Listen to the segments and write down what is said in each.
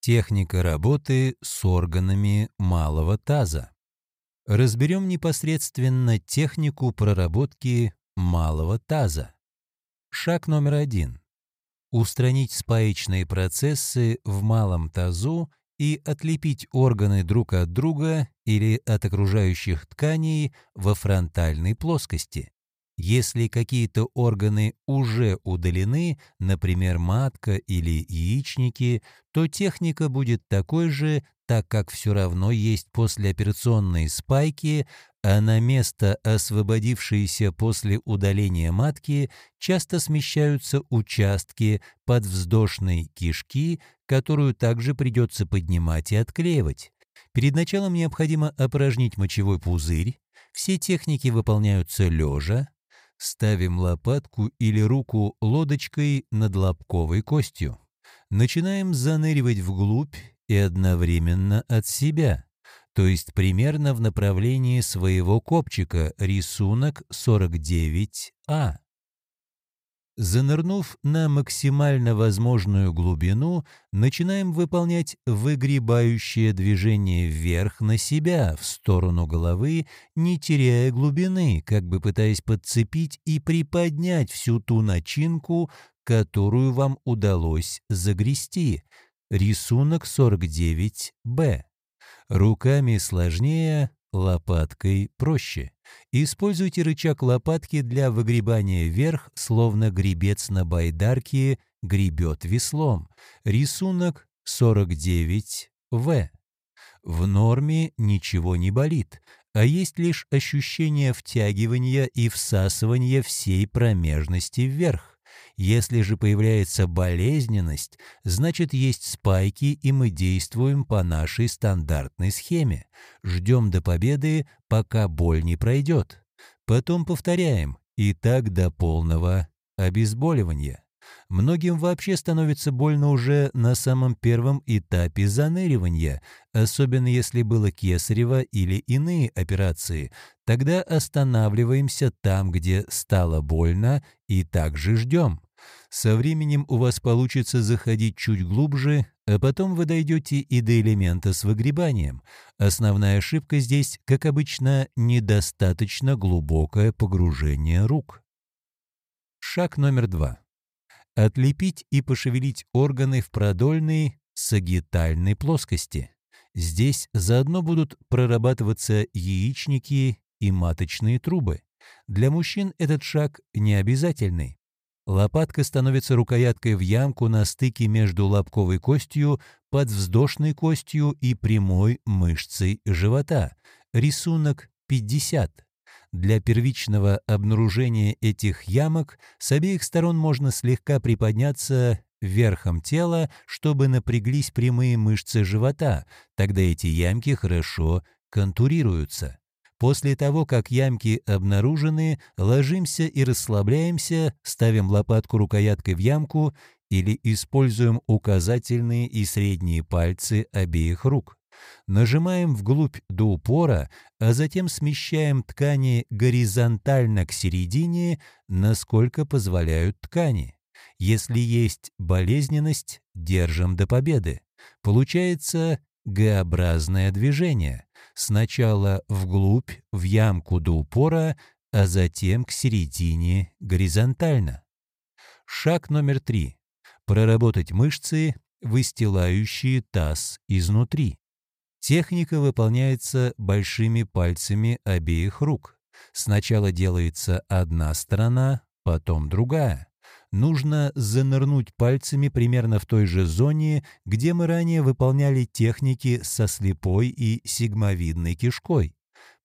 Техника работы с органами малого таза. Разберем непосредственно технику проработки малого таза. Шаг номер один. Устранить спаечные процессы в малом тазу и отлепить органы друг от друга или от окружающих тканей во фронтальной плоскости. Если какие-то органы уже удалены, например, матка или яичники, то техника будет такой же, так как все равно есть послеоперационные спайки, а на место, освободившееся после удаления матки, часто смещаются участки подвздошной кишки, которую также придется поднимать и отклеивать. Перед началом необходимо опорожнить мочевой пузырь. Все техники выполняются лежа, Ставим лопатку или руку лодочкой над лобковой костью. Начинаем заныривать вглубь и одновременно от себя, то есть примерно в направлении своего копчика, рисунок 49А. Занырнув на максимально возможную глубину, начинаем выполнять выгребающее движение вверх на себя, в сторону головы, не теряя глубины, как бы пытаясь подцепить и приподнять всю ту начинку, которую вам удалось загрести. Рисунок 49-Б. Руками сложнее, лопаткой проще. Используйте рычаг лопатки для выгребания вверх, словно гребец на байдарке гребет веслом. Рисунок 49В. В норме ничего не болит, а есть лишь ощущение втягивания и всасывания всей промежности вверх. Если же появляется болезненность, значит есть спайки, и мы действуем по нашей стандартной схеме. Ждем до победы, пока боль не пройдет. Потом повторяем, и так до полного обезболивания. Многим вообще становится больно уже на самом первом этапе заныривания, особенно если было кесарево или иные операции. Тогда останавливаемся там, где стало больно, и также ждем. Со временем у вас получится заходить чуть глубже, а потом вы дойдете и до элемента с выгребанием. Основная ошибка здесь, как обычно, недостаточно глубокое погружение рук. Шаг номер два. Отлепить и пошевелить органы в продольной сагитальной плоскости. Здесь заодно будут прорабатываться яичники и маточные трубы. Для мужчин этот шаг не обязательный. Лопатка становится рукояткой в ямку на стыке между лобковой костью, подвздошной костью и прямой мышцей живота. Рисунок 50. Для первичного обнаружения этих ямок с обеих сторон можно слегка приподняться верхом тела, чтобы напряглись прямые мышцы живота, тогда эти ямки хорошо контурируются. После того, как ямки обнаружены, ложимся и расслабляемся, ставим лопатку рукояткой в ямку или используем указательные и средние пальцы обеих рук. Нажимаем вглубь до упора, а затем смещаем ткани горизонтально к середине, насколько позволяют ткани. Если есть болезненность, держим до победы. Получается Г-образное движение. Сначала вглубь, в ямку до упора, а затем к середине горизонтально. Шаг номер три. Проработать мышцы, выстилающие таз изнутри. Техника выполняется большими пальцами обеих рук. Сначала делается одна сторона, потом другая нужно занырнуть пальцами примерно в той же зоне, где мы ранее выполняли техники со слепой и сигмовидной кишкой,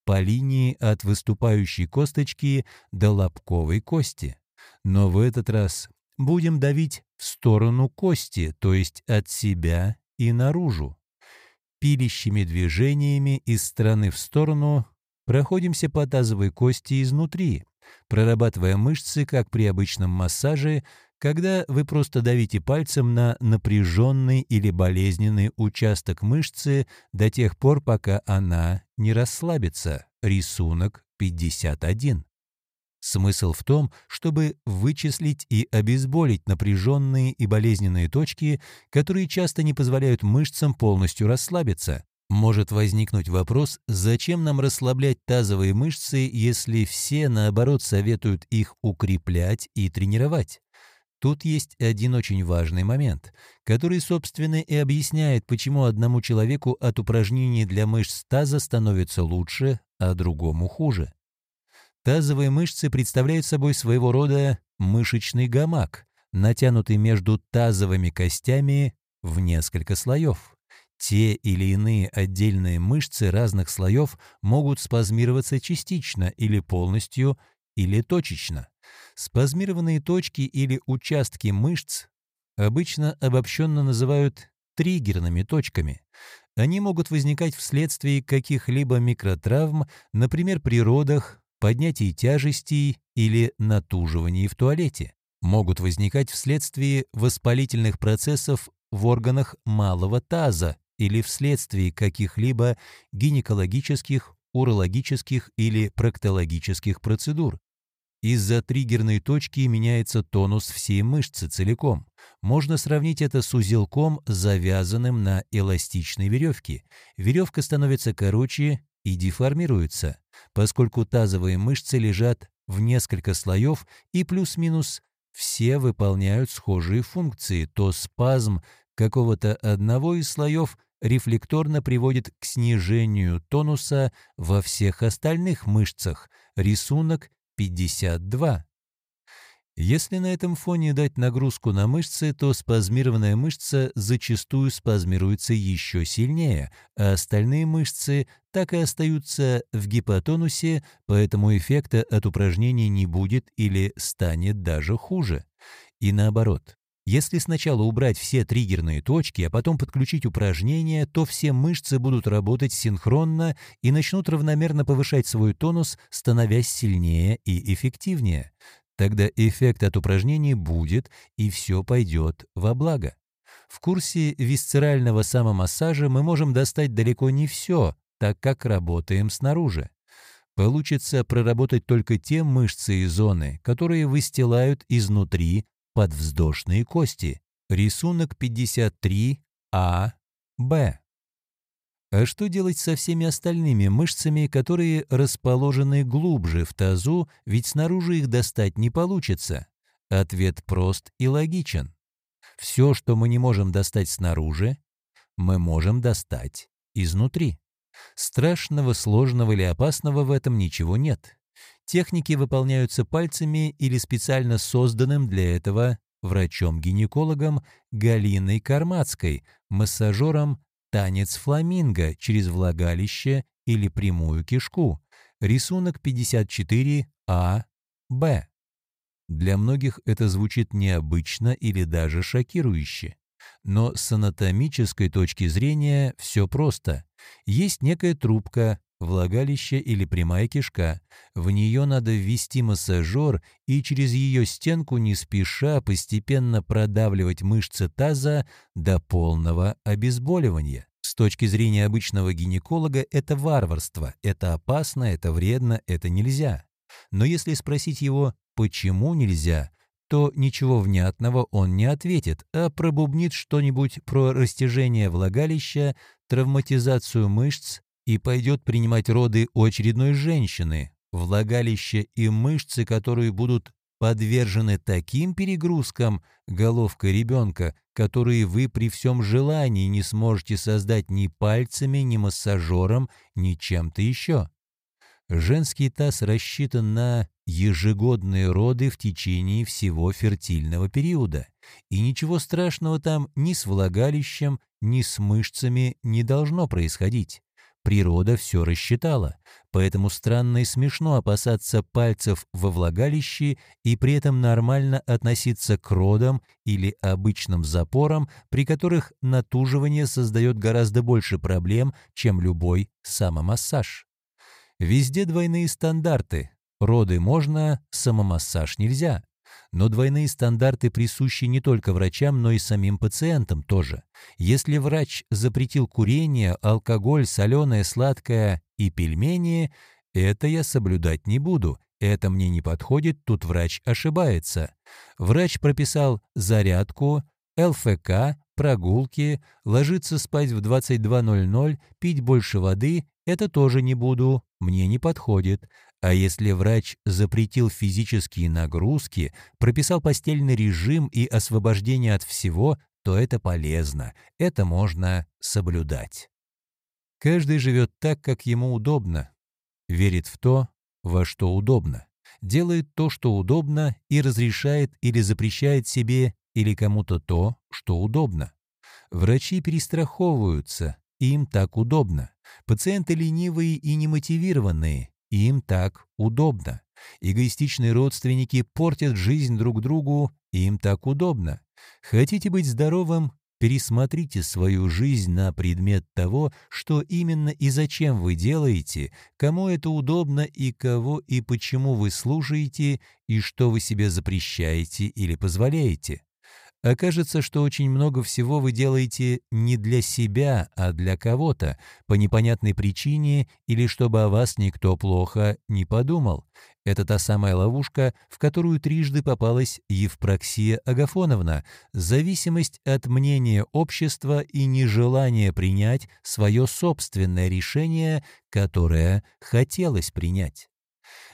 по линии от выступающей косточки до лобковой кости. Но в этот раз будем давить в сторону кости, то есть от себя и наружу. Пилищими движениями из стороны в сторону проходимся по тазовой кости изнутри, прорабатывая мышцы, как при обычном массаже, когда вы просто давите пальцем на напряженный или болезненный участок мышцы до тех пор, пока она не расслабится. Рисунок 51. Смысл в том, чтобы вычислить и обезболить напряженные и болезненные точки, которые часто не позволяют мышцам полностью расслабиться. Может возникнуть вопрос, зачем нам расслаблять тазовые мышцы, если все, наоборот, советуют их укреплять и тренировать? Тут есть один очень важный момент, который, собственно, и объясняет, почему одному человеку от упражнений для мышц таза становится лучше, а другому хуже. Тазовые мышцы представляют собой своего рода мышечный гамак, натянутый между тазовыми костями в несколько слоев. Те или иные отдельные мышцы разных слоев могут спазмироваться частично или полностью, или точечно. Спазмированные точки или участки мышц обычно обобщенно называют триггерными точками. Они могут возникать вследствие каких-либо микротравм, например, при родах, поднятии тяжестей или натуживании в туалете. Могут возникать вследствие воспалительных процессов в органах малого таза или вследствие каких-либо гинекологических, урологических или проктологических процедур. Из-за триггерной точки меняется тонус всей мышцы целиком. Можно сравнить это с узелком, завязанным на эластичной веревке. Веревка становится короче и деформируется, поскольку тазовые мышцы лежат в несколько слоев и плюс-минус все выполняют схожие функции, то спазм какого-то одного из слоев рефлекторно приводит к снижению тонуса во всех остальных мышцах. Рисунок 52. Если на этом фоне дать нагрузку на мышцы, то спазмированная мышца зачастую спазмируется еще сильнее, а остальные мышцы так и остаются в гипотонусе, поэтому эффекта от упражнений не будет или станет даже хуже. И наоборот. Если сначала убрать все триггерные точки, а потом подключить упражнения, то все мышцы будут работать синхронно и начнут равномерно повышать свой тонус, становясь сильнее и эффективнее. Тогда эффект от упражнений будет, и все пойдет во благо. В курсе висцерального самомассажа мы можем достать далеко не все, так как работаем снаружи. Получится проработать только те мышцы и зоны, которые выстилают изнутри подвздошные кости. Рисунок 53А, Б. А что делать со всеми остальными мышцами, которые расположены глубже в тазу, ведь снаружи их достать не получится? Ответ прост и логичен. Все, что мы не можем достать снаружи, мы можем достать изнутри. Страшного, сложного или опасного в этом ничего нет. Техники выполняются пальцами или специально созданным для этого врачом-гинекологом Галиной Кармацкой, массажером Танец фламинго через влагалище или прямую кишку. Рисунок 54А, Б. Для многих это звучит необычно или даже шокирующе. Но с анатомической точки зрения все просто. Есть некая трубка, влагалище или прямая кишка. В нее надо ввести массажер и через ее стенку не спеша постепенно продавливать мышцы таза до полного обезболивания. С точки зрения обычного гинеколога это варварство, это опасно, это вредно, это нельзя. Но если спросить его «почему нельзя?», то ничего внятного он не ответит, а пробубнит что-нибудь про растяжение влагалища, травматизацию мышц, и пойдет принимать роды у очередной женщины, влагалище и мышцы, которые будут подвержены таким перегрузкам головка ребенка, которые вы при всем желании не сможете создать ни пальцами, ни массажером, ни чем-то еще. Женский таз рассчитан на ежегодные роды в течение всего фертильного периода, и ничего страшного там ни с влагалищем, ни с мышцами не должно происходить. Природа все рассчитала, поэтому странно и смешно опасаться пальцев во влагалище и при этом нормально относиться к родам или обычным запорам, при которых натуживание создает гораздо больше проблем, чем любой самомассаж. Везде двойные стандарты. Роды можно, самомассаж нельзя. Но двойные стандарты присущи не только врачам, но и самим пациентам тоже. Если врач запретил курение, алкоголь, соленое, сладкое и пельмени, это я соблюдать не буду, Это мне не подходит, тут врач ошибается. Врач прописал зарядку, ЛФК, прогулки, ложиться спать в 22.00, пить больше воды – это тоже не буду, мне не подходит. А если врач запретил физические нагрузки, прописал постельный режим и освобождение от всего, то это полезно, это можно соблюдать. Каждый живет так, как ему удобно, верит в то, во что удобно, делает то, что удобно, и разрешает или запрещает себе или кому-то то, что удобно. Врачи перестраховываются, им так удобно. Пациенты ленивые и немотивированные, им так удобно. Эгоистичные родственники портят жизнь друг другу, им так удобно. Хотите быть здоровым? Пересмотрите свою жизнь на предмет того, что именно и зачем вы делаете, кому это удобно и кого и почему вы слушаете, и что вы себе запрещаете или позволяете. Окажется, что очень много всего вы делаете не для себя, а для кого-то, по непонятной причине или чтобы о вас никто плохо не подумал. Это та самая ловушка, в которую трижды попалась Евпроксия Агафоновна, зависимость от мнения общества и нежелание принять свое собственное решение, которое хотелось принять.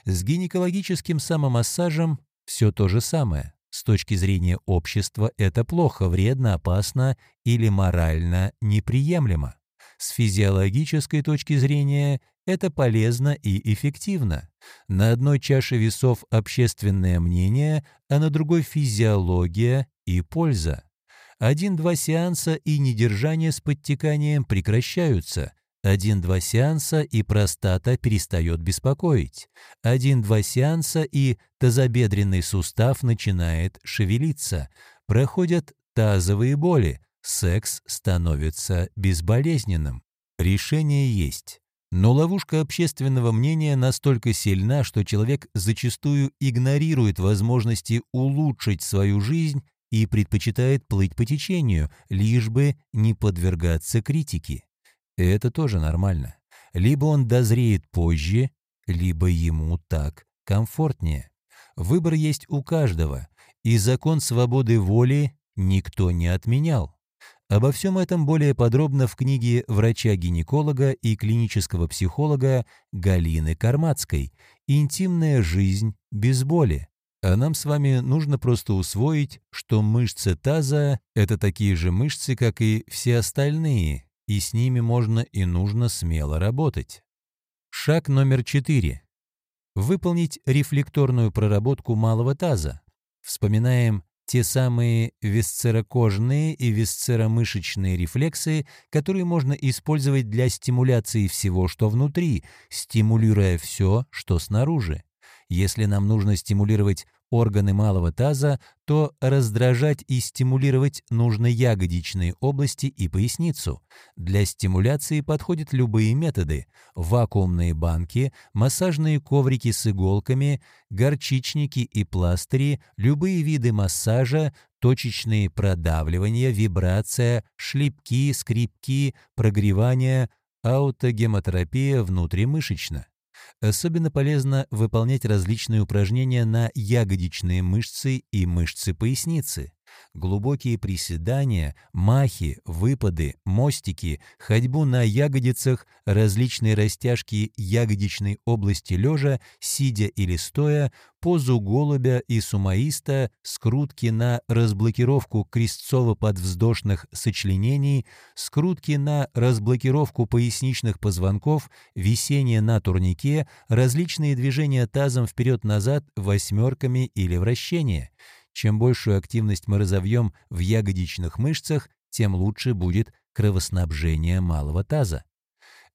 С гинекологическим самомассажем все то же самое. С точки зрения общества это плохо, вредно, опасно или морально неприемлемо. С физиологической точки зрения это полезно и эффективно. На одной чаше весов общественное мнение, а на другой физиология и польза. Один-два сеанса и недержание с подтеканием прекращаются, один-два сеанса, и простата перестает беспокоить. Один-два сеанса, и тазобедренный сустав начинает шевелиться. Проходят тазовые боли. Секс становится безболезненным. Решение есть. Но ловушка общественного мнения настолько сильна, что человек зачастую игнорирует возможности улучшить свою жизнь и предпочитает плыть по течению, лишь бы не подвергаться критике. И это тоже нормально. Либо он дозреет позже, либо ему так комфортнее. Выбор есть у каждого, и закон свободы воли никто не отменял. Обо всем этом более подробно в книге врача-гинеколога и клинического психолога Галины Кармацкой «Интимная жизнь без боли». А нам с вами нужно просто усвоить, что мышцы таза – это такие же мышцы, как и все остальные, и с ними можно и нужно смело работать. Шаг номер четыре. Выполнить рефлекторную проработку малого таза. Вспоминаем те самые висцерокожные и висцеромышечные рефлексы, которые можно использовать для стимуляции всего, что внутри, стимулируя все, что снаружи. Если нам нужно стимулировать органы малого таза, то раздражать и стимулировать нужно ягодичные области и поясницу. Для стимуляции подходят любые методы – вакуумные банки, массажные коврики с иголками, горчичники и пластыри, любые виды массажа, точечные продавливания, вибрация, шлепки, скрипки, прогревание, аутогемотерапия внутримышечно. Особенно полезно выполнять различные упражнения на ягодичные мышцы и мышцы поясницы. Глубокие приседания, махи, выпады, мостики, ходьбу на ягодицах, различные растяжки ягодичной области лежа, сидя или стоя, позу голубя и сумаиста, скрутки на разблокировку крестцово-подвздошных сочленений, скрутки на разблокировку поясничных позвонков, висение на турнике, различные движения тазом вперед-назад восьмерками или вращение – чем большую активность мы разовьем в ягодичных мышцах, тем лучше будет кровоснабжение малого таза.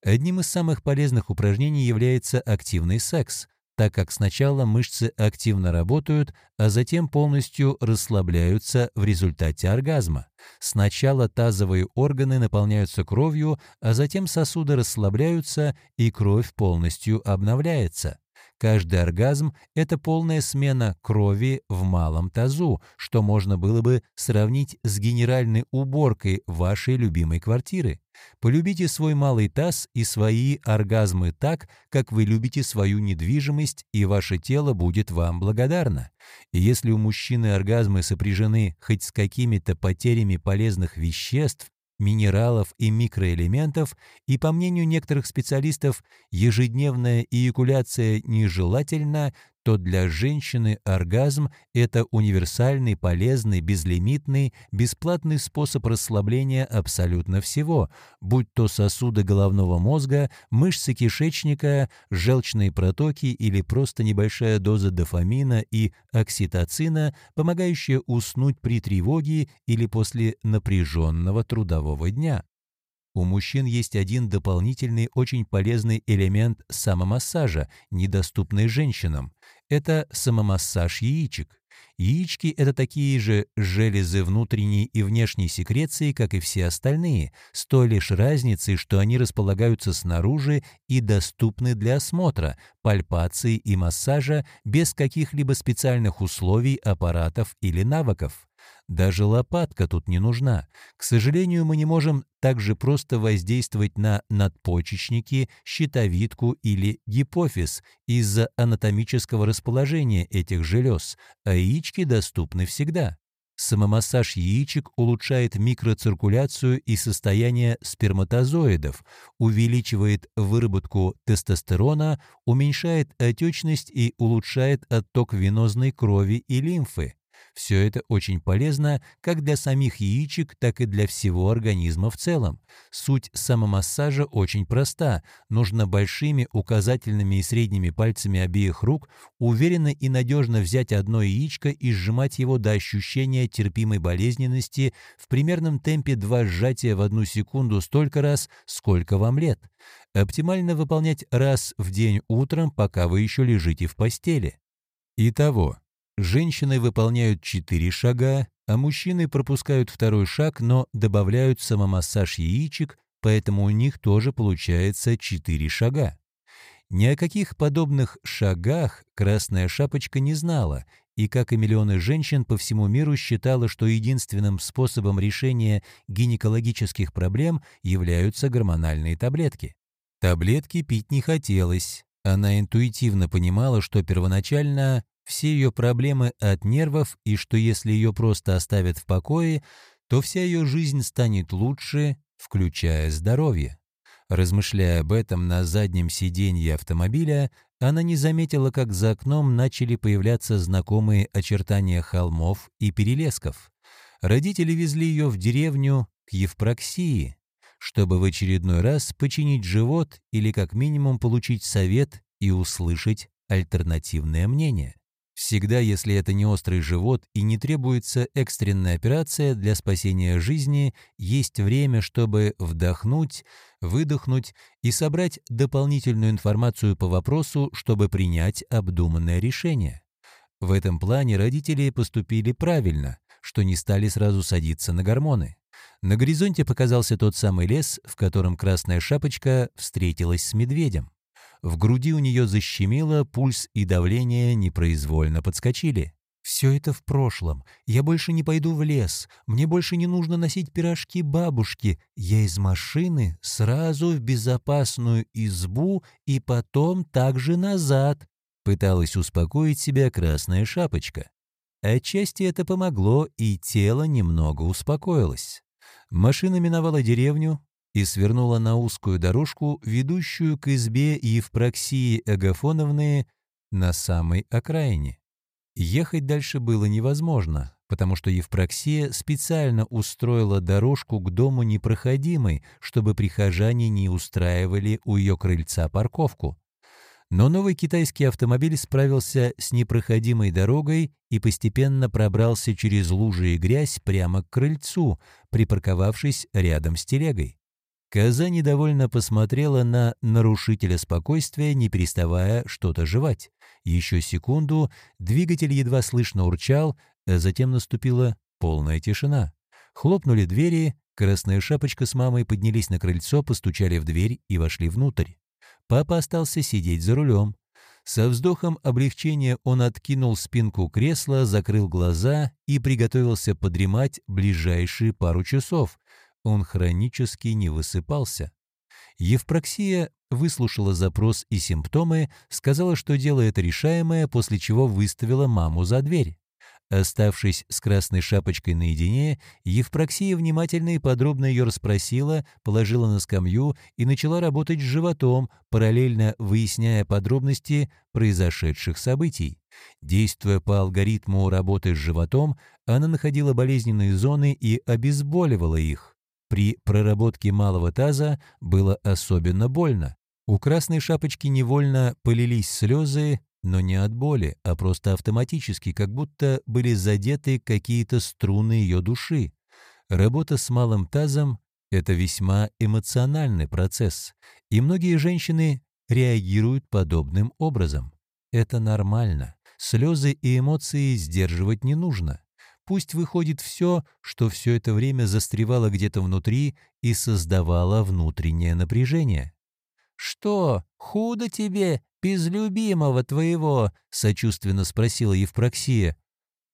Одним из самых полезных упражнений является активный секс, так как сначала мышцы активно работают, а затем полностью расслабляются в результате оргазма. Сначала тазовые органы наполняются кровью, а затем сосуды расслабляются и кровь полностью обновляется. Каждый оргазм – это полная смена крови в малом тазу, что можно было бы сравнить с генеральной уборкой вашей любимой квартиры. Полюбите свой малый таз и свои оргазмы так, как вы любите свою недвижимость, и ваше тело будет вам благодарно. И если у мужчины оргазмы сопряжены хоть с какими-то потерями полезных веществ, минералов и микроэлементов, и, по мнению некоторых специалистов, ежедневная эякуляция нежелательна, то для женщины оргазм – это универсальный, полезный, безлимитный, бесплатный способ расслабления абсолютно всего, будь то сосуды головного мозга, мышцы кишечника, желчные протоки или просто небольшая доза дофамина и окситоцина, помогающая уснуть при тревоге или после напряженного трудового дня. У мужчин есть один дополнительный очень полезный элемент самомассажа, недоступный женщинам. Это самомассаж яичек. Яички – это такие же железы внутренней и внешней секреции, как и все остальные, с той лишь разницей, что они располагаются снаружи и доступны для осмотра, пальпации и массажа без каких-либо специальных условий, аппаратов или навыков. Даже лопатка тут не нужна. К сожалению, мы не можем так же просто воздействовать на надпочечники, щитовидку или гипофиз из-за анатомического расположения этих желез, а яички доступны всегда. Самомассаж яичек улучшает микроциркуляцию и состояние сперматозоидов, увеличивает выработку тестостерона, уменьшает отечность и улучшает отток венозной крови и лимфы. Все это очень полезно как для самих яичек, так и для всего организма в целом. Суть самомассажа очень проста. Нужно большими указательными и средними пальцами обеих рук уверенно и надежно взять одно яичко и сжимать его до ощущения терпимой болезненности в примерном темпе два сжатия в одну секунду столько раз, сколько вам лет. Оптимально выполнять раз в день утром, пока вы еще лежите в постели. Итого, Женщины выполняют четыре шага, а мужчины пропускают второй шаг, но добавляют самомассаж яичек, поэтому у них тоже получается четыре шага. Ни о каких подобных шагах Красная Шапочка не знала, и, как и миллионы женщин по всему миру, считала, что единственным способом решения гинекологических проблем являются гормональные таблетки. Таблетки пить не хотелось. Она интуитивно понимала, что первоначально все ее проблемы от нервов и что если ее просто оставят в покое, то вся ее жизнь станет лучше, включая здоровье. Размышляя об этом на заднем сиденье автомобиля, она не заметила, как за окном начали появляться знакомые очертания холмов и перелесков. Родители везли ее в деревню к Евпроксии, чтобы в очередной раз починить живот или как минимум получить совет и услышать альтернативное мнение. Всегда, если это не острый живот и не требуется экстренная операция для спасения жизни, есть время, чтобы вдохнуть, выдохнуть и собрать дополнительную информацию по вопросу, чтобы принять обдуманное решение. В этом плане родители поступили правильно, что не стали сразу садиться на гормоны. На горизонте показался тот самый лес, в котором Красная Шапочка встретилась с медведем. В груди у нее защемило, пульс и давление непроизвольно подскочили. «Все это в прошлом. Я больше не пойду в лес. Мне больше не нужно носить пирожки бабушки. Я из машины сразу в безопасную избу и потом также назад», — пыталась успокоить себя Красная Шапочка. Отчасти это помогло, и тело немного успокоилось. Машина миновала деревню, и свернула на узкую дорожку, ведущую к избе Евпроксии Агафоновны на самой окраине. Ехать дальше было невозможно, потому что Евпроксия специально устроила дорожку к дому непроходимой, чтобы прихожане не устраивали у ее крыльца парковку. Но новый китайский автомобиль справился с непроходимой дорогой и постепенно пробрался через лужи и грязь прямо к крыльцу, припарковавшись рядом с телегой. Коза недовольно посмотрела на нарушителя спокойствия, не переставая что-то жевать. Еще секунду двигатель едва слышно урчал, а затем наступила полная тишина. Хлопнули двери, Красная Шапочка с мамой поднялись на крыльцо, постучали в дверь и вошли внутрь. Папа остался сидеть за рулем. Со вздохом облегчения он откинул спинку кресла, закрыл глаза и приготовился подремать ближайшие пару часов. Он хронически не высыпался. Евпроксия выслушала запрос и симптомы, сказала, что дело это решаемое, после чего выставила маму за дверь. Оставшись с красной шапочкой наедине, Евпроксия внимательно и подробно ее расспросила, положила на скамью и начала работать с животом, параллельно выясняя подробности произошедших событий. Действуя по алгоритму работы с животом, она находила болезненные зоны и обезболивала их. При проработке малого таза было особенно больно. У красной шапочки невольно полились слезы, но не от боли, а просто автоматически, как будто были задеты какие-то струны ее души. Работа с малым тазом — это весьма эмоциональный процесс, и многие женщины реагируют подобным образом. Это нормально. Слезы и эмоции сдерживать не нужно. Пусть выходит все, что все это время застревало где-то внутри и создавало внутреннее напряжение. «Что, худо тебе, без любимого твоего?» — сочувственно спросила Евпроксия.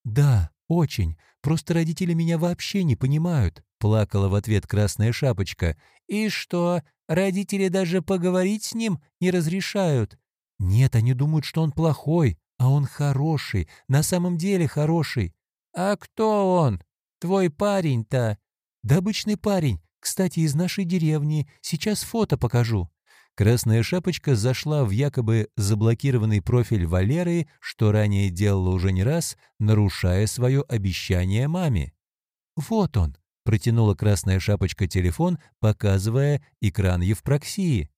«Да, очень. Просто родители меня вообще не понимают», — плакала в ответ Красная Шапочка. «И что, родители даже поговорить с ним не разрешают?» «Нет, они думают, что он плохой, а он хороший, на самом деле хороший». «А кто он? Твой парень-то?» «Да обычный парень, кстати, из нашей деревни. Сейчас фото покажу». Красная шапочка зашла в якобы заблокированный профиль Валеры, что ранее делала уже не раз, нарушая свое обещание маме. «Вот он», — протянула красная шапочка телефон, показывая экран Евпроксии.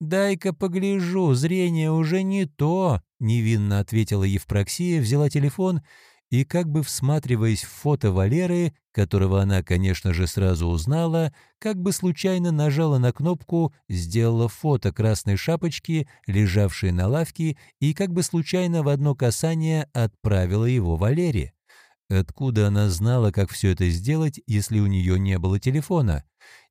«Дай-ка погляжу, зрение уже не то», — невинно ответила Евпроксия, взяла телефон и, как бы всматриваясь в фото Валеры, которого она, конечно же, сразу узнала, как бы случайно нажала на кнопку, сделала фото красной шапочки, лежавшей на лавке, и как бы случайно в одно касание отправила его Валере. Откуда она знала, как все это сделать, если у нее не было телефона?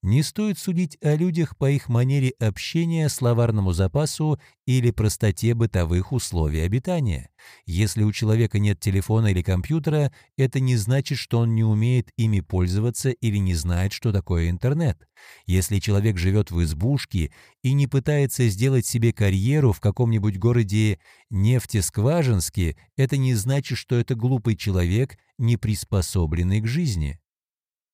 Не стоит судить о людях по их манере общения, словарному запасу или простоте бытовых условий обитания. Если у человека нет телефона или компьютера, это не значит, что он не умеет ими пользоваться или не знает, что такое интернет. Если человек живет в избушке и не пытается сделать себе карьеру в каком-нибудь городе Нефтескважинске, это не значит, что это глупый человек, не приспособленный к жизни.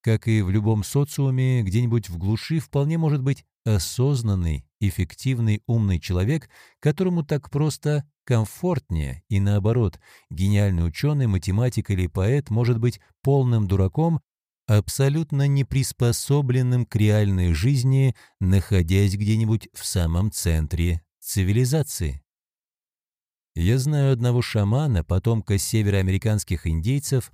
Как и в любом социуме, где-нибудь в глуши вполне может быть осознанный, эффективный, умный человек, которому так просто комфортнее, и наоборот, гениальный ученый, математик или поэт может быть полным дураком, абсолютно неприспособленным к реальной жизни, находясь где-нибудь в самом центре цивилизации. Я знаю одного шамана, потомка североамериканских индейцев,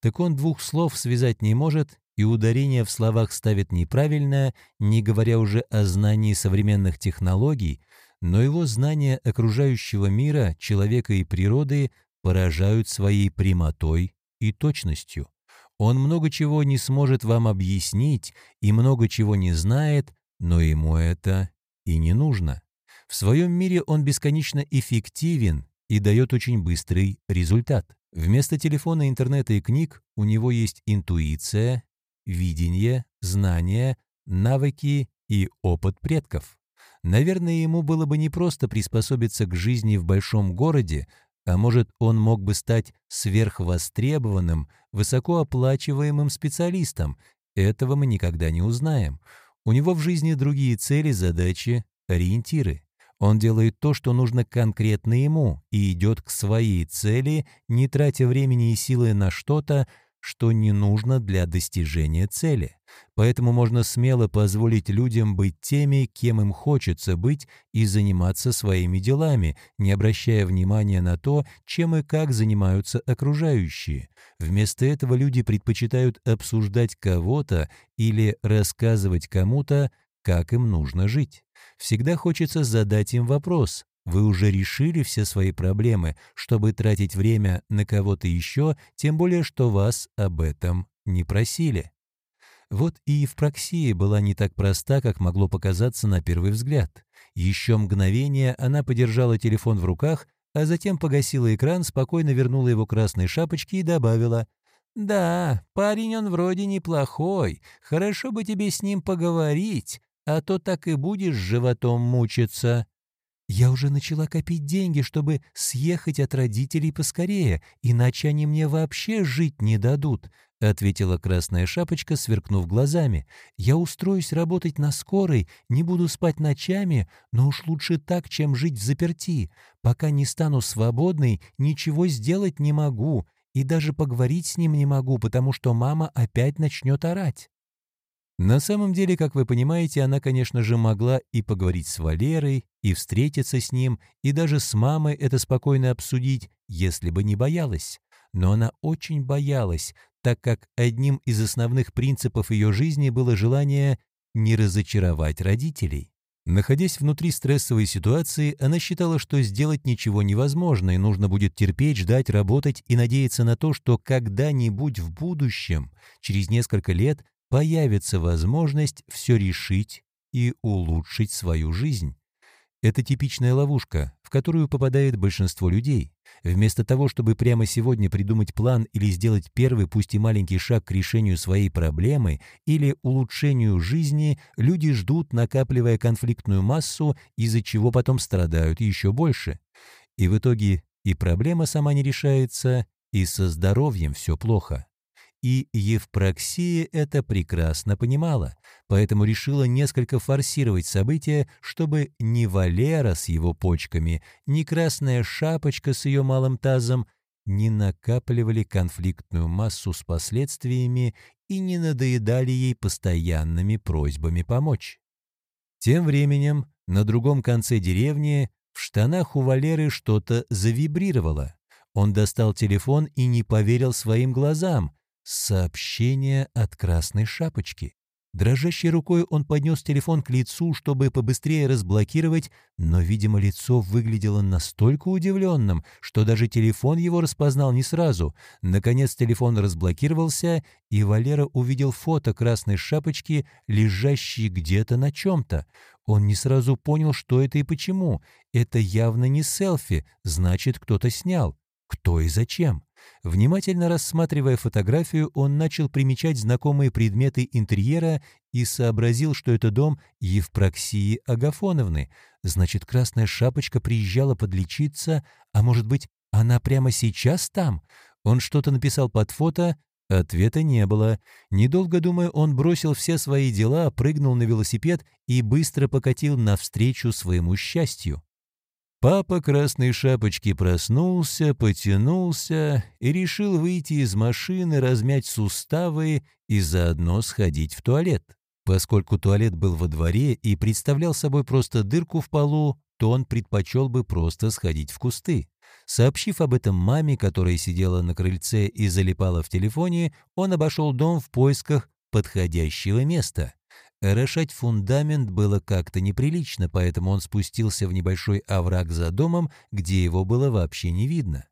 так он двух слов связать не может и ударение в словах ставит неправильное, не говоря уже о знании современных технологий, но его знания окружающего мира, человека и природы поражают своей прямотой и точностью. Он много чего не сможет вам объяснить и много чего не знает, но ему это и не нужно. В своем мире он бесконечно эффективен и дает очень быстрый результат. Вместо телефона, интернета и книг у него есть интуиция, видение, знания, навыки и опыт предков. Наверное, ему было бы непросто приспособиться к жизни в большом городе, а может, он мог бы стать сверхвостребованным, высокооплачиваемым специалистом. Этого мы никогда не узнаем. У него в жизни другие цели, задачи, ориентиры. Он делает то, что нужно конкретно ему, и идет к своей цели, не тратя времени и силы на что-то, что не нужно для достижения цели. Поэтому можно смело позволить людям быть теми, кем им хочется быть, и заниматься своими делами, не обращая внимания на то, чем и как занимаются окружающие. Вместо этого люди предпочитают обсуждать кого-то или рассказывать кому-то, как им нужно жить. Всегда хочется задать им вопрос, вы уже решили все свои проблемы, чтобы тратить время на кого-то еще, тем более, что вас об этом не просили. Вот и Евпроксия была не так проста, как могло показаться на первый взгляд. Еще мгновение она подержала телефон в руках, а затем погасила экран, спокойно вернула его красной шапочке и добавила «Да, парень он вроде неплохой, хорошо бы тебе с ним поговорить, а то так и будешь животом мучиться». Я уже начала копить деньги, чтобы съехать от родителей поскорее, иначе они мне вообще жить не дадут», — ответила Красная Шапочка, сверкнув глазами. «Я устроюсь работать на скорой, не буду спать ночами, но уж лучше так, чем жить в заперти. Пока не стану свободной, ничего сделать не могу, и даже поговорить с ним не могу, потому что мама опять начнет орать». На самом деле, как вы понимаете, она, конечно же, могла и поговорить с Валерой, и встретиться с ним, и даже с мамой это спокойно обсудить, если бы не боялась. Но она очень боялась, так как одним из основных принципов ее жизни было желание не разочаровать родителей. Находясь внутри стрессовой ситуации, она считала, что сделать ничего невозможно, и нужно будет терпеть, ждать, работать и надеяться на то, что когда-нибудь в будущем, через несколько лет, появится возможность все решить и улучшить свою жизнь. Это типичная ловушка, в которую попадает большинство людей. Вместо того, чтобы прямо сегодня придумать план или сделать первый, пусть и маленький шаг к решению своей проблемы или улучшению жизни, люди ждут, накапливая конфликтную массу, из-за чего потом страдают еще больше. И в итоге и проблема сама не решается, и со здоровьем все плохо. И Евпроксия это прекрасно понимала, поэтому решила несколько форсировать события, чтобы ни Валера с его почками, ни Красная Шапочка с ее малым тазом не накапливали конфликтную массу с последствиями и не надоедали ей постоянными просьбами помочь. Тем временем на другом конце деревни в штанах у Валеры что-то завибрировало. Он достал телефон и не поверил своим глазам. Сообщение от Красной Шапочки. Дрожащей рукой он поднес телефон к лицу, чтобы побыстрее разблокировать, но, видимо, лицо выглядело настолько удивленным, что даже телефон его распознал не сразу. Наконец телефон разблокировался, и Валера увидел фото Красной Шапочки, лежащей где-то на чем-то. Он не сразу понял, что это и почему. Это явно не селфи, значит, кто-то снял. Кто и зачем? Внимательно рассматривая фотографию, он начал примечать знакомые предметы интерьера и сообразил, что это дом Евпроксии Агафоновны. Значит, Красная Шапочка приезжала подлечиться, а может быть, она прямо сейчас там? Он что-то написал под фото, Ответа не было. Недолго думая, он бросил все свои дела, прыгнул на велосипед и быстро покатил навстречу своему счастью. Папа Красной Шапочки проснулся, потянулся и решил выйти из машины, размять суставы и заодно сходить в туалет. Поскольку туалет был во дворе и представлял собой просто дырку в полу, то он предпочел бы просто сходить в кусты. Сообщив об этом маме, которая сидела на крыльце и залипала в телефоне, он обошел дом в поисках подходящего места. Решать фундамент было как-то неприлично, поэтому он спустился в небольшой овраг за домом, где его было вообще не видно.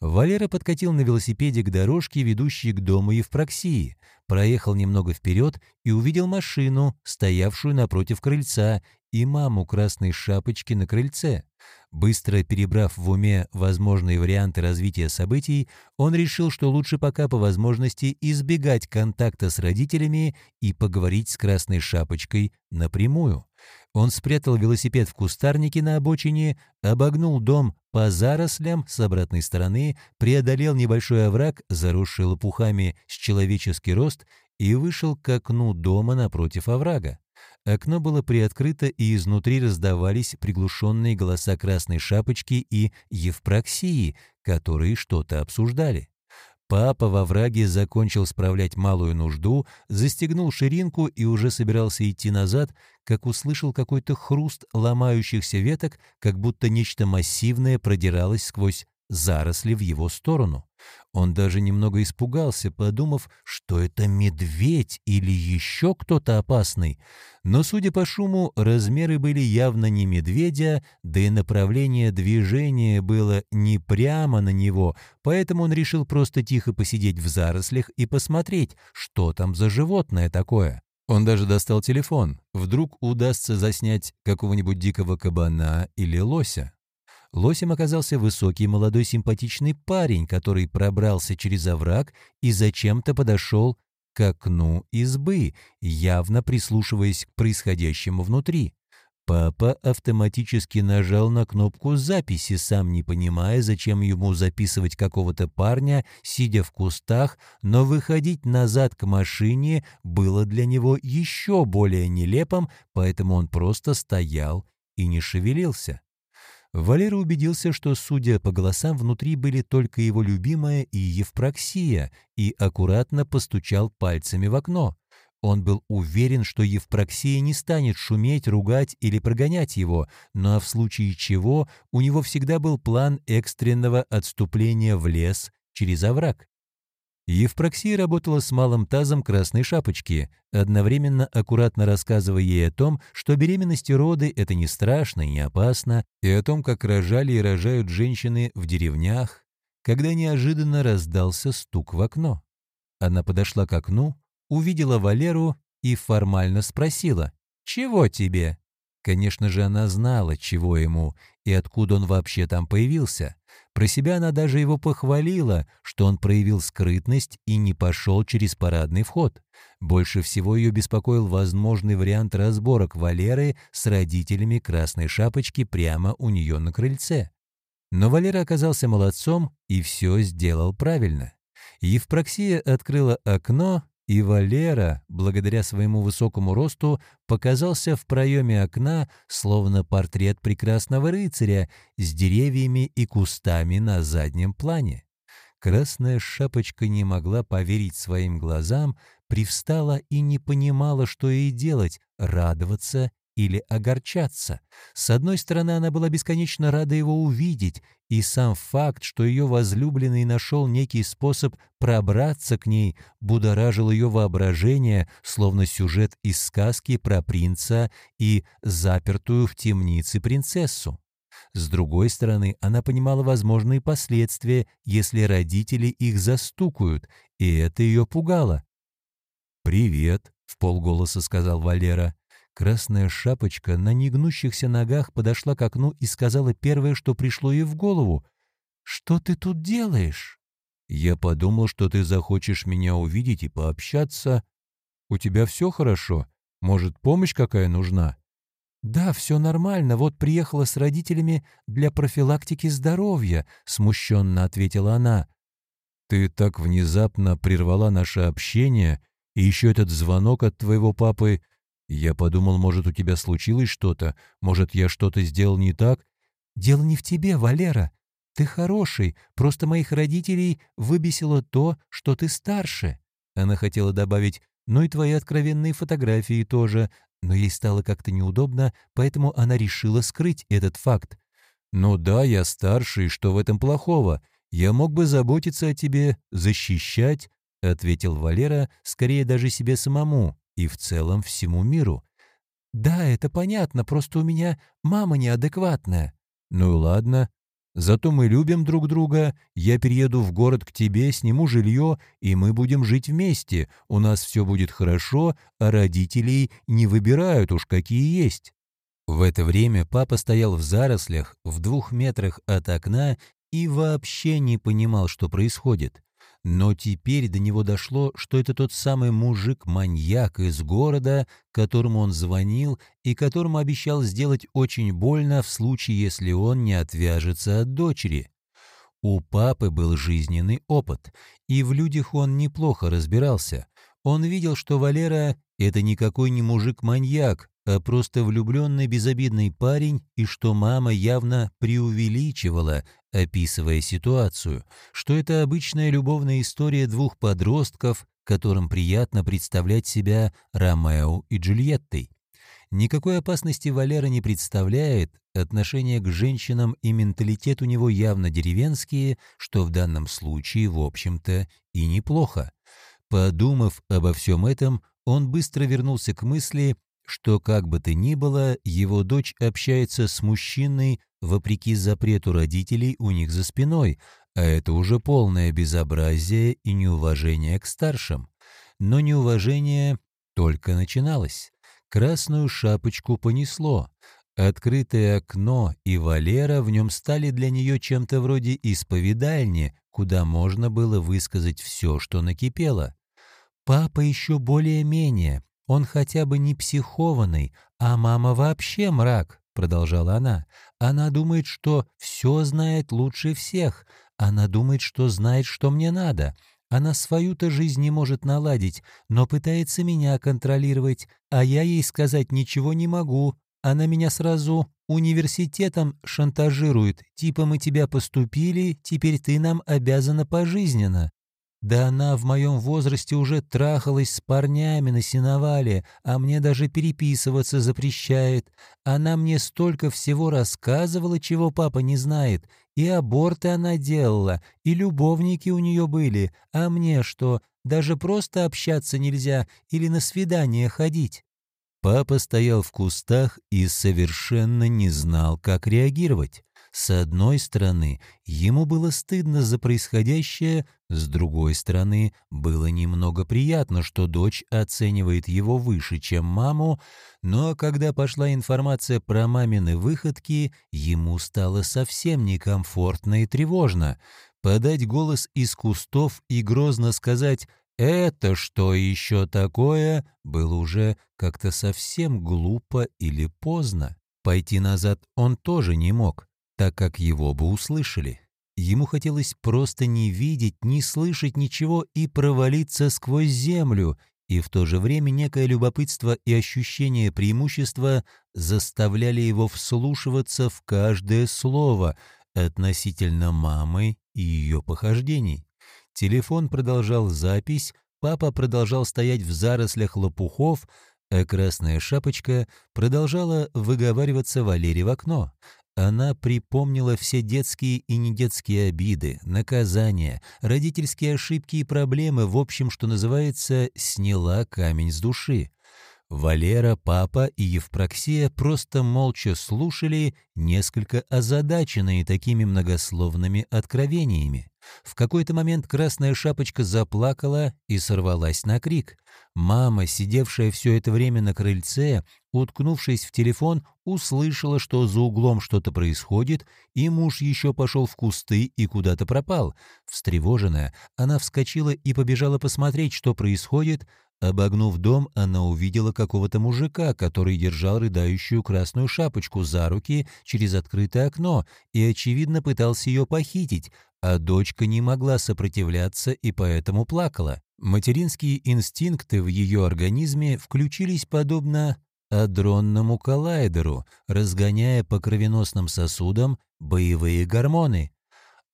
Валера подкатил на велосипеде к дорожке, ведущей к дому Евпроксии, проехал немного вперед и увидел машину, стоявшую напротив крыльца, и маму красной шапочки на крыльце. Быстро перебрав в уме возможные варианты развития событий, он решил, что лучше пока по возможности избегать контакта с родителями и поговорить с Красной Шапочкой напрямую. Он спрятал велосипед в кустарнике на обочине, обогнул дом по зарослям с обратной стороны, преодолел небольшой овраг, заросший лопухами с человеческий рост, и вышел к окну дома напротив оврага. Окно было приоткрыто, и изнутри раздавались приглушенные голоса Красной Шапочки и Евпроксии, которые что-то обсуждали. Папа во враге закончил справлять малую нужду, застегнул ширинку и уже собирался идти назад, как услышал какой-то хруст ломающихся веток, как будто нечто массивное продиралось сквозь заросли в его сторону. Он даже немного испугался, подумав, что это медведь или еще кто-то опасный. Но, судя по шуму, размеры были явно не медведя, да и направление движения было не прямо на него, поэтому он решил просто тихо посидеть в зарослях и посмотреть, что там за животное такое. Он даже достал телефон. Вдруг удастся заснять какого-нибудь дикого кабана или лося. Лосем оказался высокий молодой симпатичный парень, который пробрался через овраг и зачем-то подошел к окну избы, явно прислушиваясь к происходящему внутри. Папа автоматически нажал на кнопку записи, сам не понимая, зачем ему записывать какого-то парня, сидя в кустах, но выходить назад к машине было для него еще более нелепым, поэтому он просто стоял и не шевелился. Валера убедился, что, судя по голосам, внутри были только его любимая и Евпроксия, и аккуратно постучал пальцами в окно. Он был уверен, что Евпроксия не станет шуметь, ругать или прогонять его, но в случае чего у него всегда был план экстренного отступления в лес через овраг. Евпроксия работала с малым тазом красной шапочки, одновременно аккуратно рассказывая ей о том, что беременность и роды — это не страшно и не опасно, и о том, как рожали и рожают женщины в деревнях, когда неожиданно раздался стук в окно. Она подошла к окну, увидела Валеру и формально спросила «Чего тебе?». Конечно же, она знала, чего ему и откуда он вообще там появился. Про себя она даже его похвалила, что он проявил скрытность и не пошел через парадный вход. Больше всего ее беспокоил возможный вариант разборок Валеры с родителями Красной Шапочки прямо у нее на крыльце. Но Валера оказался молодцом и все сделал правильно. Евпроксия открыла окно и Валера, благодаря своему высокому росту, показался в проеме окна, словно портрет прекрасного рыцаря с деревьями и кустами на заднем плане. Красная шапочка не могла поверить своим глазам, привстала и не понимала, что ей делать — радоваться или огорчаться. С одной стороны, она была бесконечно рада его увидеть, и сам факт, что ее возлюбленный нашел некий способ пробраться к ней, будоражил ее воображение, словно сюжет из сказки про принца и запертую в темнице принцессу. С другой стороны, она понимала возможные последствия, если родители их застукают, и это ее пугало. «Привет», — в полголоса сказал Валера. Красная шапочка на негнущихся ногах подошла к окну и сказала первое, что пришло ей в голову. «Что ты тут делаешь?» «Я подумал, что ты захочешь меня увидеть и пообщаться. У тебя все хорошо? Может, помощь какая нужна?» «Да, все нормально. Вот приехала с родителями для профилактики здоровья», — смущенно ответила она. «Ты так внезапно прервала наше общение, и еще этот звонок от твоего папы. Я подумал, может, у тебя случилось что-то, может, я что-то сделал не так. Дело не в тебе, Валера. Ты хороший, просто моих родителей выбесило то, что ты старше. Она хотела добавить, ну и твои откровенные фотографии тоже, но ей стало как-то неудобно, поэтому она решила скрыть этот факт. «Ну да, я старше, и что в этом плохого? Я мог бы заботиться о тебе, защищать», — ответил Валера, скорее даже себе самому и в целом всему миру. «Да, это понятно, просто у меня мама неадекватная». «Ну ладно. Зато мы любим друг друга. Я перееду в город к тебе, сниму жилье, и мы будем жить вместе. У нас все будет хорошо, а родителей не выбирают уж какие есть». В это время папа стоял в зарослях в двух метрах от окна и вообще не понимал, что происходит. Но теперь до него дошло, что это тот самый мужик-маньяк из города, которому он звонил и которому обещал сделать очень больно в случае, если он не отвяжется от дочери. У папы был жизненный опыт, и в людях он неплохо разбирался. Он видел, что Валера — это никакой не мужик-маньяк, а просто влюбленный безобидный парень, и что мама явно преувеличивала, описывая ситуацию, что это обычная любовная история двух подростков, которым приятно представлять себя Ромео и Джульеттой. Никакой опасности Валера не представляет, отношение к женщинам и менталитет у него явно деревенские, что в данном случае, в общем-то, и неплохо. Подумав обо всем этом, он быстро вернулся к мысли, что, как бы то ни было, его дочь общается с мужчиной вопреки запрету родителей у них за спиной, а это уже полное безобразие и неуважение к старшим. Но неуважение только начиналось. Красную шапочку понесло. Открытое окно и Валера в нем стали для нее чем-то вроде исповедальни, куда можно было высказать все, что накипело. Папа еще более-менее, он хотя бы не психованный, а мама вообще мрак, продолжала она. Она думает, что все знает лучше всех. Она думает, что знает, что мне надо. Она свою-то жизнь не может наладить, но пытается меня контролировать, а я ей сказать ничего не могу. Она меня сразу университетом шантажирует, типа мы тебя поступили, теперь ты нам обязана пожизненно. Да она в моем возрасте уже трахалась с парнями на сеновале, а мне даже переписываться запрещает. Она мне столько всего рассказывала, чего папа не знает, и аборты она делала, и любовники у нее были. А мне что, даже просто общаться нельзя или на свидание ходить?» Папа стоял в кустах и совершенно не знал, как реагировать. С одной стороны, ему было стыдно за происходящее, с другой стороны, было немного приятно, что дочь оценивает его выше, чем маму, но когда пошла информация про мамины выходки, ему стало совсем некомфортно и тревожно. Подать голос из кустов и грозно сказать «Это что еще такое?» было уже как-то совсем глупо или поздно. Пойти назад он тоже не мог так как его бы услышали. Ему хотелось просто не видеть, не слышать ничего и провалиться сквозь землю, и в то же время некое любопытство и ощущение преимущества заставляли его вслушиваться в каждое слово относительно мамы и ее похождений. Телефон продолжал запись, папа продолжал стоять в зарослях лопухов, а красная шапочка продолжала выговариваться Валере в окно. Она припомнила все детские и недетские обиды, наказания, родительские ошибки и проблемы, в общем, что называется, сняла камень с души. Валера, папа и Евпроксия просто молча слушали, несколько озадаченные такими многословными откровениями. В какой-то момент Красная Шапочка заплакала и сорвалась на крик. Мама, сидевшая все это время на крыльце, уткнувшись в телефон, услышала, что за углом что-то происходит, и муж еще пошел в кусты и куда-то пропал. Встревоженная, она вскочила и побежала посмотреть, что происходит. Обогнув дом, она увидела какого-то мужика, который держал рыдающую красную шапочку за руки через открытое окно и, очевидно, пытался ее похитить, а дочка не могла сопротивляться и поэтому плакала. Материнские инстинкты в ее организме включились подобно адронному коллайдеру, разгоняя по кровеносным сосудам боевые гормоны.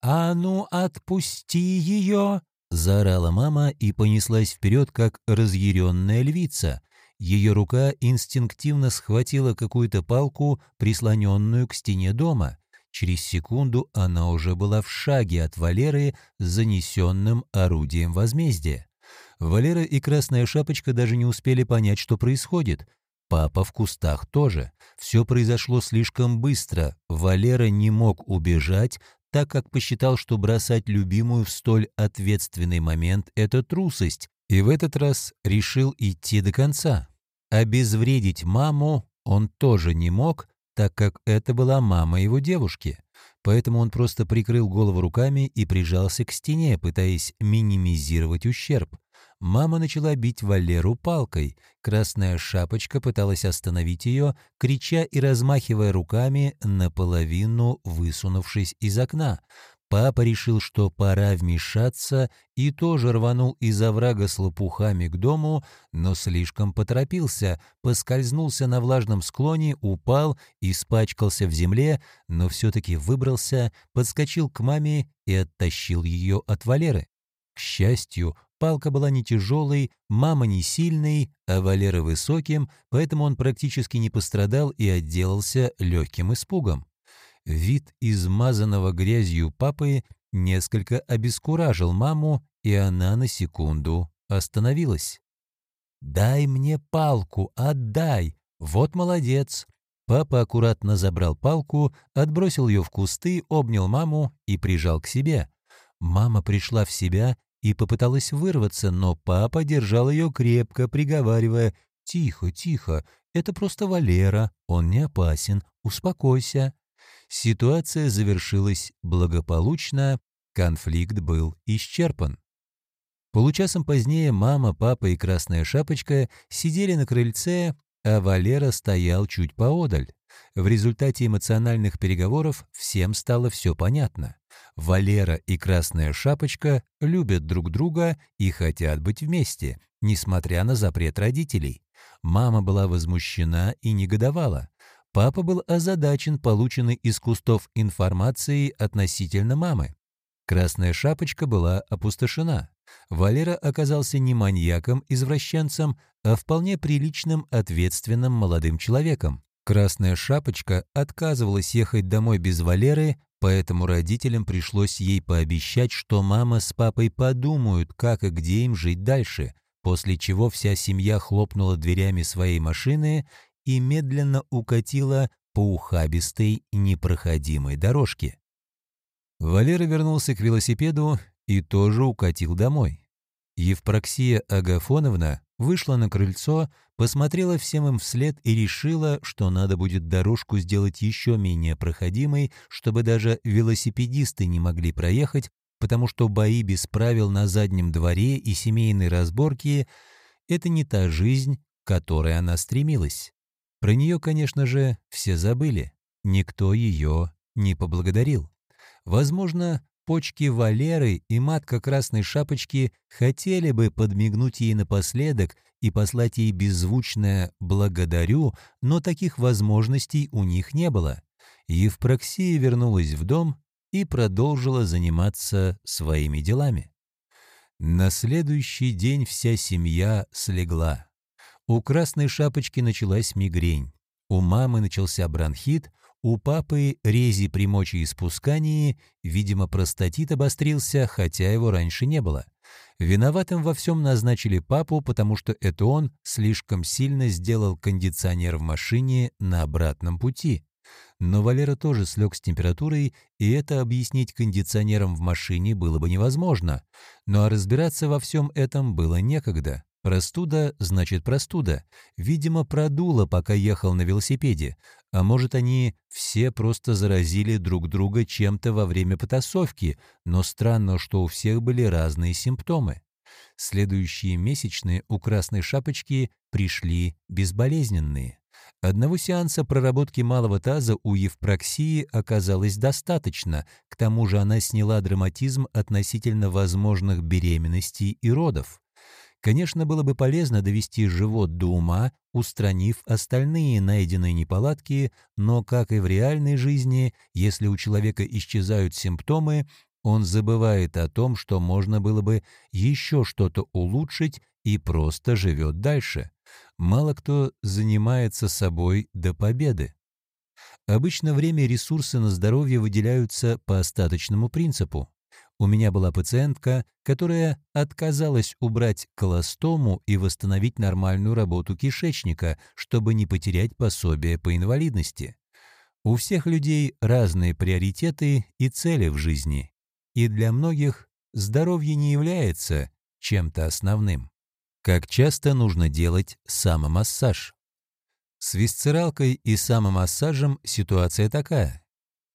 «А ну, отпусти ее!» — заорала мама и понеслась вперед, как разъяренная львица. Ее рука инстинктивно схватила какую-то палку, прислоненную к стене дома. Через секунду она уже была в шаге от Валеры с занесенным орудием возмездия. Валера и Красная Шапочка даже не успели понять, что происходит. Папа в кустах тоже. Все произошло слишком быстро. Валера не мог убежать, так как посчитал, что бросать любимую в столь ответственный момент — это трусость, и в этот раз решил идти до конца. Обезвредить маму он тоже не мог, так как это была мама его девушки. Поэтому он просто прикрыл голову руками и прижался к стене, пытаясь минимизировать ущерб. Мама начала бить Валеру палкой. Красная шапочка пыталась остановить ее, крича и размахивая руками, наполовину высунувшись из окна. Папа решил, что пора вмешаться, и тоже рванул из оврага с лопухами к дому, но слишком поторопился, поскользнулся на влажном склоне, упал, испачкался в земле, но все-таки выбрался, подскочил к маме и оттащил ее от Валеры. К счастью, палка была не тяжелой, мама не сильной, а Валера высоким, поэтому он практически не пострадал и отделался легким испугом. Вид измазанного грязью папы несколько обескуражил маму, и она на секунду остановилась. «Дай мне палку, отдай! Вот молодец!» Папа аккуратно забрал палку, отбросил ее в кусты, обнял маму и прижал к себе. Мама пришла в себя и попыталась вырваться, но папа держал ее крепко, приговаривая «Тихо, тихо, это просто Валера, он не опасен, успокойся». Ситуация завершилась благополучно, конфликт был исчерпан. Получасом позднее мама, папа и Красная Шапочка сидели на крыльце, а Валера стоял чуть поодаль. В результате эмоциональных переговоров всем стало все понятно. Валера и Красная Шапочка любят друг друга и хотят быть вместе, несмотря на запрет родителей. Мама была возмущена и негодовала. Папа был озадачен полученной из кустов информацией относительно мамы. Красная Шапочка была опустошена. Валера оказался не маньяком-извращенцем, а вполне приличным, ответственным молодым человеком. Красная Шапочка отказывалась ехать домой без Валеры, поэтому родителям пришлось ей пообещать, что мама с папой подумают, как и где им жить дальше, после чего вся семья хлопнула дверями своей машины и медленно укатила по ухабистой непроходимой дорожке. Валера вернулся к велосипеду и тоже укатил домой. Евпроксия Агафоновна вышла на крыльцо, посмотрела всем им вслед и решила, что надо будет дорожку сделать еще менее проходимой, чтобы даже велосипедисты не могли проехать, потому что бои без правил на заднем дворе и семейные разборки — это не та жизнь, к которой она стремилась. Про нее, конечно же, все забыли. Никто ее не поблагодарил. Возможно, почки Валеры и матка Красной Шапочки хотели бы подмигнуть ей напоследок и послать ей беззвучное «благодарю», но таких возможностей у них не было. Евпроксия вернулась в дом и продолжила заниматься своими делами. На следующий день вся семья слегла. У Красной Шапочки началась мигрень. У мамы начался бронхит, у папы рези при мочеиспускании, видимо, простатит обострился, хотя его раньше не было. Виноватым во всем назначили папу, потому что это он слишком сильно сделал кондиционер в машине на обратном пути. Но Валера тоже слег с температурой, и это объяснить кондиционером в машине было бы невозможно. Ну разбираться во всем этом было некогда. Простуда значит простуда. Видимо, продуло, пока ехал на велосипеде. А может, они все просто заразили друг друга чем-то во время потасовки, но странно, что у всех были разные симптомы. Следующие месячные у Красной Шапочки пришли безболезненные. Одного сеанса проработки малого таза у Евпроксии оказалось достаточно, к тому же она сняла драматизм относительно возможных беременностей и родов. Конечно, было бы полезно довести живот до ума, устранив остальные найденные неполадки, но, как и в реальной жизни, если у человека исчезают симптомы, он забывает о том, что можно было бы еще что-то улучшить и просто живет дальше. Мало кто занимается собой до победы. Обычно время и ресурсы на здоровье выделяются по остаточному принципу. У меня была пациентка, которая отказалась убрать колостому и восстановить нормальную работу кишечника, чтобы не потерять пособие по инвалидности. У всех людей разные приоритеты и цели в жизни, и для многих здоровье не является чем-то основным. Как часто нужно делать самомассаж? С висцералкой и самомассажем ситуация такая.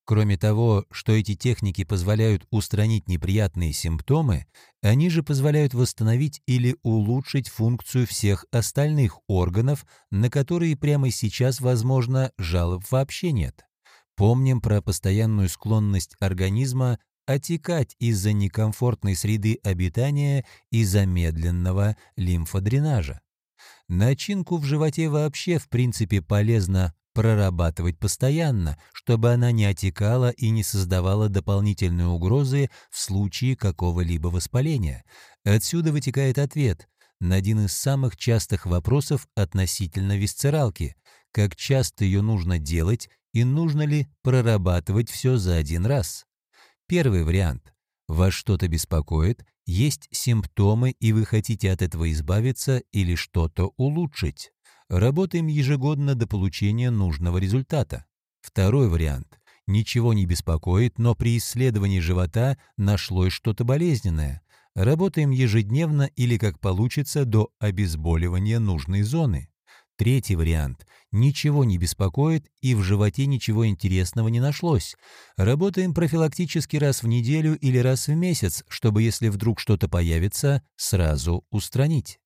Кроме того, что эти техники позволяют устранить неприятные симптомы, они же позволяют восстановить или улучшить функцию всех остальных органов, на которые прямо сейчас, возможно, жалоб вообще нет. Помним про постоянную склонность организма отекать из-за некомфортной среды обитания и замедленного лимфодренажа. Начинку в животе вообще в принципе полезно прорабатывать постоянно, чтобы она не отекала и не создавала дополнительные угрозы в случае какого-либо воспаления. Отсюда вытекает ответ на один из самых частых вопросов относительно висцералки. Как часто ее нужно делать и нужно ли прорабатывать все за один раз? Первый вариант. Вас что-то беспокоит, есть симптомы, и вы хотите от этого избавиться или что-то улучшить. Работаем ежегодно до получения нужного результата. Второй вариант. Ничего не беспокоит, но при исследовании живота нашлось что-то болезненное. Работаем ежедневно или, как получится, до обезболивания нужной зоны. Третий вариант. Ничего не беспокоит и в животе ничего интересного не нашлось. Работаем профилактически раз в неделю или раз в месяц, чтобы, если вдруг что-то появится, сразу устранить.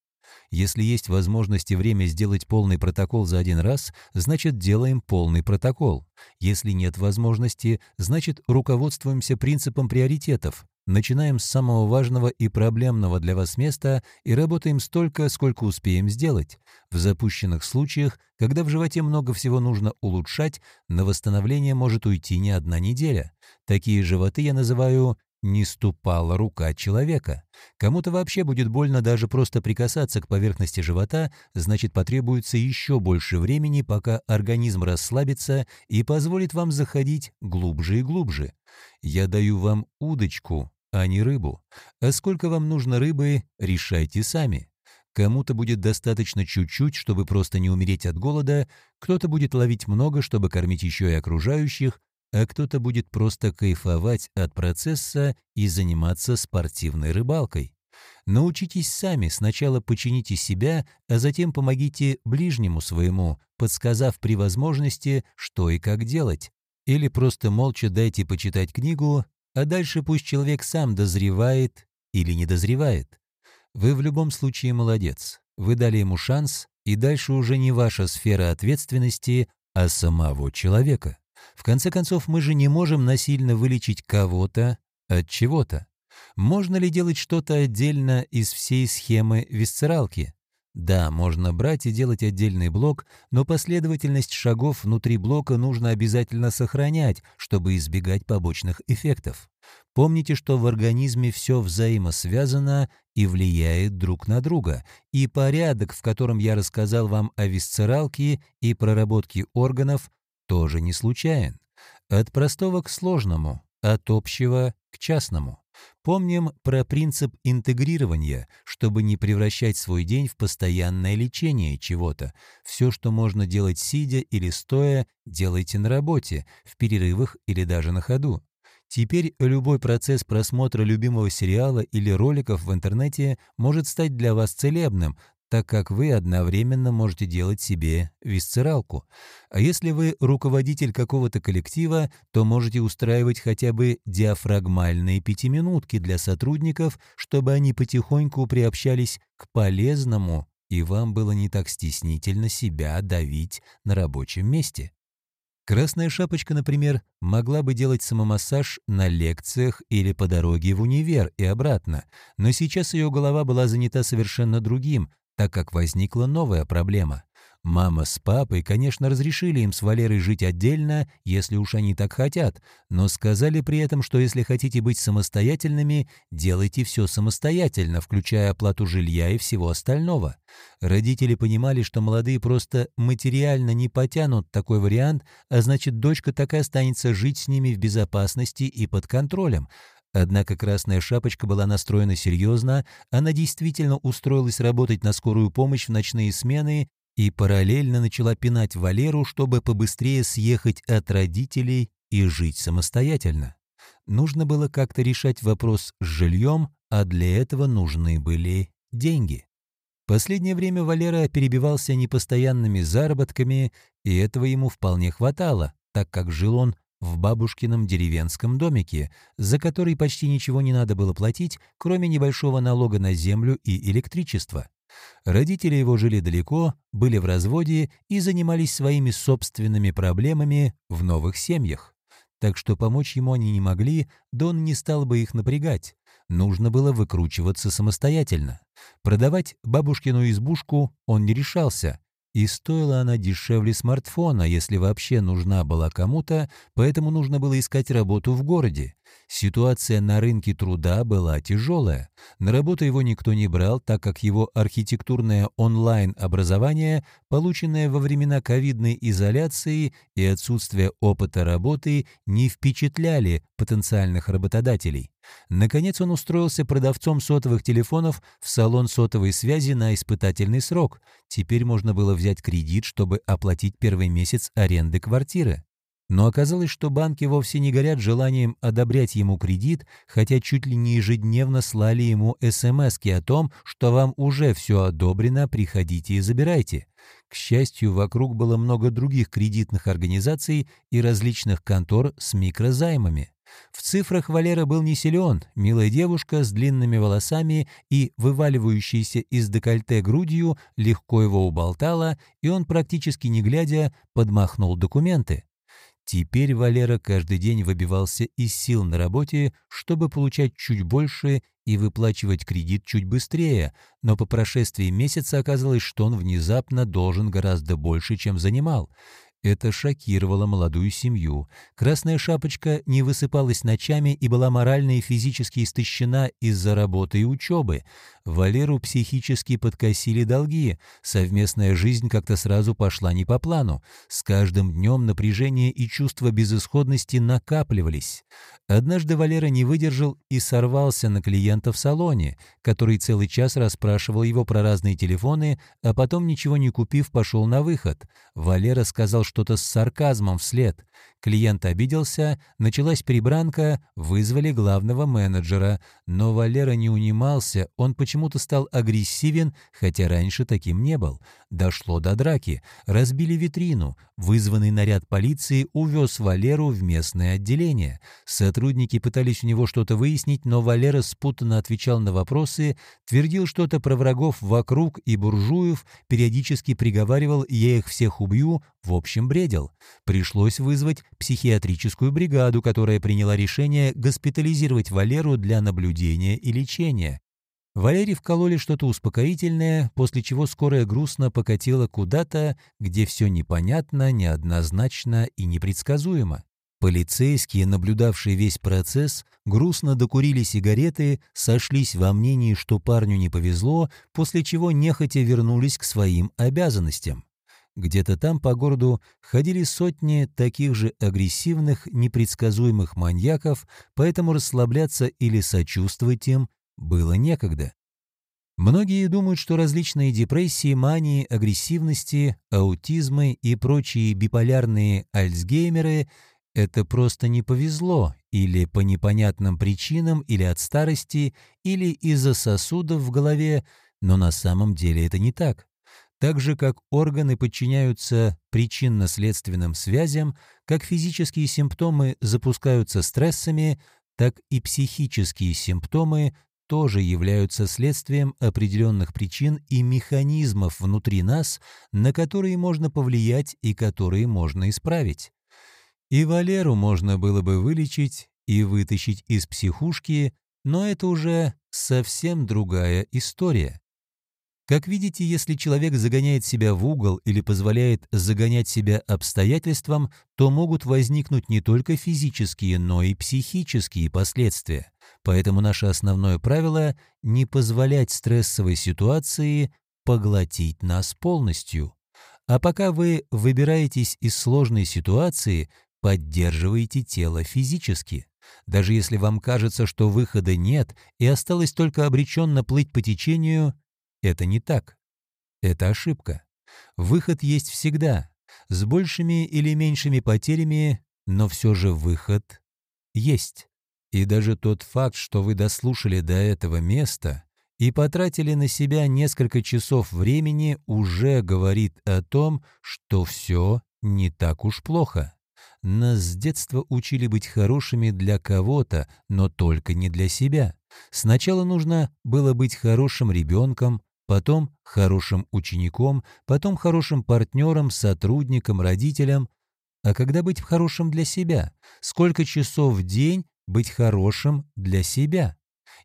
Если есть возможность и время сделать полный протокол за один раз, значит делаем полный протокол. Если нет возможности, значит руководствуемся принципом приоритетов. Начинаем с самого важного и проблемного для вас места и работаем столько, сколько успеем сделать. В запущенных случаях, когда в животе много всего нужно улучшать, на восстановление может уйти не одна неделя. Такие животы я называю «не ступала рука человека». Кому-то вообще будет больно даже просто прикасаться к поверхности живота, значит потребуется еще больше времени, пока организм расслабится и позволит вам заходить глубже и глубже. Я даю вам удочку, а не рыбу. А сколько вам нужно рыбы, решайте сами. Кому-то будет достаточно чуть-чуть, чтобы просто не умереть от голода, кто-то будет ловить много, чтобы кормить еще и окружающих, а кто-то будет просто кайфовать от процесса и заниматься спортивной рыбалкой. Научитесь сами, сначала почините себя, а затем помогите ближнему своему, подсказав при возможности, что и как делать. Или просто молча дайте почитать книгу, а дальше пусть человек сам дозревает или не дозревает. Вы в любом случае молодец. Вы дали ему шанс, и дальше уже не ваша сфера ответственности, а самого человека. В конце концов, мы же не можем насильно вылечить кого-то от чего-то. Можно ли делать что-то отдельно из всей схемы висцералки? Да, можно брать и делать отдельный блок, но последовательность шагов внутри блока нужно обязательно сохранять, чтобы избегать побочных эффектов. Помните, что в организме все взаимосвязано и влияет друг на друга, и порядок, в котором я рассказал вам о висцералке и проработке органов, тоже не случайен. От простого к сложному, от общего к частному. Помним про принцип интегрирования, чтобы не превращать свой день в постоянное лечение чего-то. Все, что можно делать сидя или стоя, делайте на работе, в перерывах или даже на ходу. Теперь любой процесс просмотра любимого сериала или роликов в интернете может стать для вас целебным, так как вы одновременно можете делать себе висцералку. А если вы руководитель какого-то коллектива, то можете устраивать хотя бы диафрагмальные пятиминутки для сотрудников, чтобы они потихоньку приобщались к полезному, и вам было не так стеснительно себя давить на рабочем месте. Красная шапочка, например, могла бы делать самомассаж на лекциях или по дороге в универ и обратно, но сейчас ее голова была занята совершенно другим, так как возникла новая проблема. Мама с папой, конечно, разрешили им с Валерой жить отдельно, если уж они так хотят, но сказали при этом, что если хотите быть самостоятельными, делайте все самостоятельно, включая оплату жилья и всего остального. Родители понимали, что молодые просто материально не потянут такой вариант, а значит, дочка так и останется жить с ними в безопасности и под контролем. Однако Красная Шапочка была настроена серьезно, она действительно устроилась работать на скорую помощь в ночные смены и параллельно начала пинать Валеру, чтобы побыстрее съехать от родителей и жить самостоятельно. Нужно было как-то решать вопрос с жильем, а для этого нужны были деньги. Последнее время Валера перебивался непостоянными заработками, и этого ему вполне хватало, так как жил он в бабушкином деревенском домике, за который почти ничего не надо было платить, кроме небольшого налога на землю и электричество. Родители его жили далеко, были в разводе и занимались своими собственными проблемами в новых семьях. Так что помочь ему они не могли, да он не стал бы их напрягать. Нужно было выкручиваться самостоятельно. Продавать бабушкину избушку он не решался, и стоила она дешевле смартфона, если вообще нужна была кому-то, поэтому нужно было искать работу в городе. Ситуация на рынке труда была тяжелая. На работу его никто не брал, так как его архитектурное онлайн-образование, полученное во времена ковидной изоляции и отсутствие опыта работы, не впечатляли потенциальных работодателей. Наконец он устроился продавцом сотовых телефонов в салон сотовой связи на испытательный срок. Теперь можно было взять кредит, чтобы оплатить первый месяц аренды квартиры. Но оказалось, что банки вовсе не горят желанием одобрять ему кредит, хотя чуть ли не ежедневно слали ему смс о том, что вам уже все одобрено, приходите и забирайте. К счастью, вокруг было много других кредитных организаций и различных контор с микрозаймами. В цифрах Валера был не силен, милая девушка с длинными волосами и вываливающейся из декольте грудью легко его уболтала, и он, практически не глядя, подмахнул документы. Теперь Валера каждый день выбивался из сил на работе, чтобы получать чуть больше и выплачивать кредит чуть быстрее, но по прошествии месяца оказалось, что он внезапно должен гораздо больше, чем занимал. Это шокировало молодую семью. Красная шапочка не высыпалась ночами и была морально и физически истощена из-за работы и учебы. Валеру психически подкосили долги. Совместная жизнь как-то сразу пошла не по плану. С каждым днем напряжение и чувство безысходности накапливались. Однажды Валера не выдержал и сорвался на клиента в салоне, который целый час расспрашивал его про разные телефоны, а потом, ничего не купив, пошел на выход. Валера сказал что-то с сарказмом вслед. Клиент обиделся, началась перебранка, вызвали главного менеджера. Но Валера не унимался, он почему-то стал агрессивен, хотя раньше таким не был. Дошло до драки, разбили витрину. Вызванный наряд полиции увез Валеру в местное отделение. Сотрудники пытались у него что-то выяснить, но Валера спутанно отвечал на вопросы, твердил что-то про врагов вокруг и буржуев, периодически приговаривал «я их всех убью», в общем, бредил. Пришлось вызвать психиатрическую бригаду, которая приняла решение госпитализировать Валеру для наблюдения и лечения. Валере вкололи что-то успокоительное, после чего скорая грустно покатила куда-то, где все непонятно, неоднозначно и непредсказуемо. Полицейские, наблюдавшие весь процесс, грустно докурили сигареты, сошлись во мнении, что парню не повезло, после чего нехотя вернулись к своим обязанностям. Где-то там по городу ходили сотни таких же агрессивных, непредсказуемых маньяков, поэтому расслабляться или сочувствовать им было некогда. Многие думают, что различные депрессии, мании, агрессивности, аутизмы и прочие биполярные альцгеймеры — это просто не повезло, или по непонятным причинам, или от старости, или из-за сосудов в голове, но на самом деле это не так. Так же, как органы подчиняются причинно-следственным связям, как физические симптомы запускаются стрессами, так и психические симптомы тоже являются следствием определенных причин и механизмов внутри нас, на которые можно повлиять и которые можно исправить. И Валеру можно было бы вылечить и вытащить из психушки, но это уже совсем другая история. Как видите, если человек загоняет себя в угол или позволяет загонять себя обстоятельствам, то могут возникнуть не только физические, но и психические последствия. Поэтому наше основное правило – не позволять стрессовой ситуации поглотить нас полностью. А пока вы выбираетесь из сложной ситуации, поддерживайте тело физически. Даже если вам кажется, что выхода нет и осталось только обреченно плыть по течению – это не так. Это ошибка. Выход есть всегда, с большими или меньшими потерями, но все же выход есть. И даже тот факт, что вы дослушали до этого места и потратили на себя несколько часов времени, уже говорит о том, что все не так уж плохо. Нас с детства учили быть хорошими для кого-то, но только не для себя. Сначала нужно было быть хорошим ребенком, потом хорошим учеником, потом хорошим партнером, сотрудником, родителем. А когда быть хорошим для себя? Сколько часов в день быть хорошим для себя?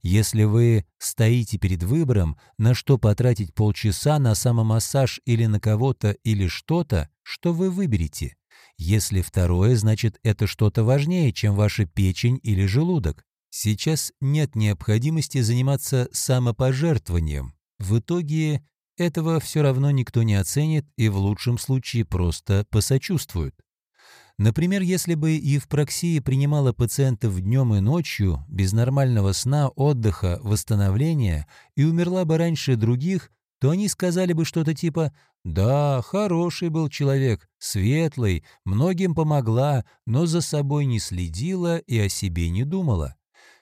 Если вы стоите перед выбором, на что потратить полчаса на самомассаж или на кого-то или что-то, что вы выберете? Если второе, значит это что-то важнее, чем ваша печень или желудок. Сейчас нет необходимости заниматься самопожертвованием. В итоге этого все равно никто не оценит и в лучшем случае просто посочувствует. Например, если бы Евпроксия принимала пациентов днем и ночью, без нормального сна, отдыха, восстановления, и умерла бы раньше других, то они сказали бы что-то типа «Да, хороший был человек, светлый, многим помогла, но за собой не следила и о себе не думала».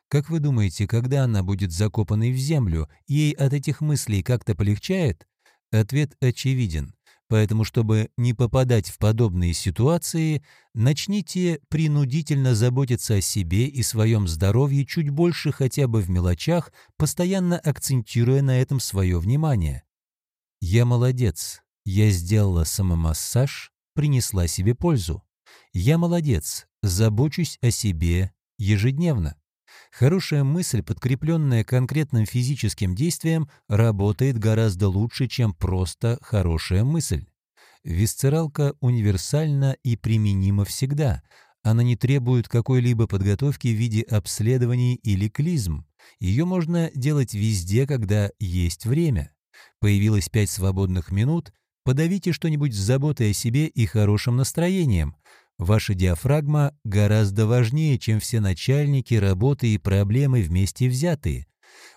Как вы думаете, когда она будет закопанной в землю, ей от этих мыслей как-то полегчает? Ответ очевиден. Поэтому, чтобы не попадать в подобные ситуации, начните принудительно заботиться о себе и своем здоровье чуть больше хотя бы в мелочах, постоянно акцентируя на этом свое внимание. «Я молодец. Я сделала самомассаж, принесла себе пользу. Я молодец. Забочусь о себе ежедневно. Хорошая мысль, подкрепленная конкретным физическим действием, работает гораздо лучше, чем просто хорошая мысль. Висцералка универсальна и применима всегда. Она не требует какой-либо подготовки в виде обследований или клизм. Ее можно делать везде, когда есть время. Появилось пять свободных минут, подавите что-нибудь с заботой о себе и хорошим настроением. Ваша диафрагма гораздо важнее, чем все начальники, работы и проблемы вместе взятые.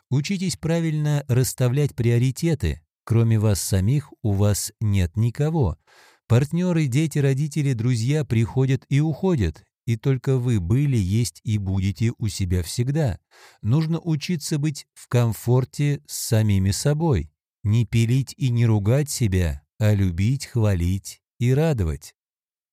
Учитесь правильно расставлять приоритеты. Кроме вас самих у вас нет никого. Партнеры, дети, родители, друзья приходят и уходят, и только вы были, есть и будете у себя всегда. Нужно учиться быть в комфорте с самими собой. Не пилить и не ругать себя, а любить, хвалить и радовать.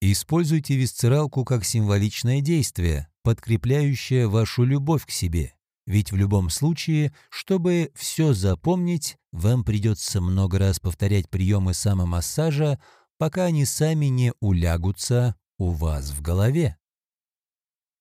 Используйте висцералку как символичное действие, подкрепляющее вашу любовь к себе. Ведь в любом случае, чтобы все запомнить, вам придется много раз повторять приемы самомассажа, пока они сами не улягутся у вас в голове.